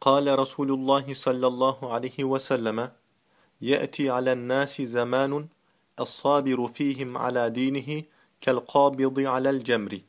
قال رسول الله صلى الله عليه وسلم يأتي على الناس زمان الصابر فيهم على دينه كالقابض على الجمر.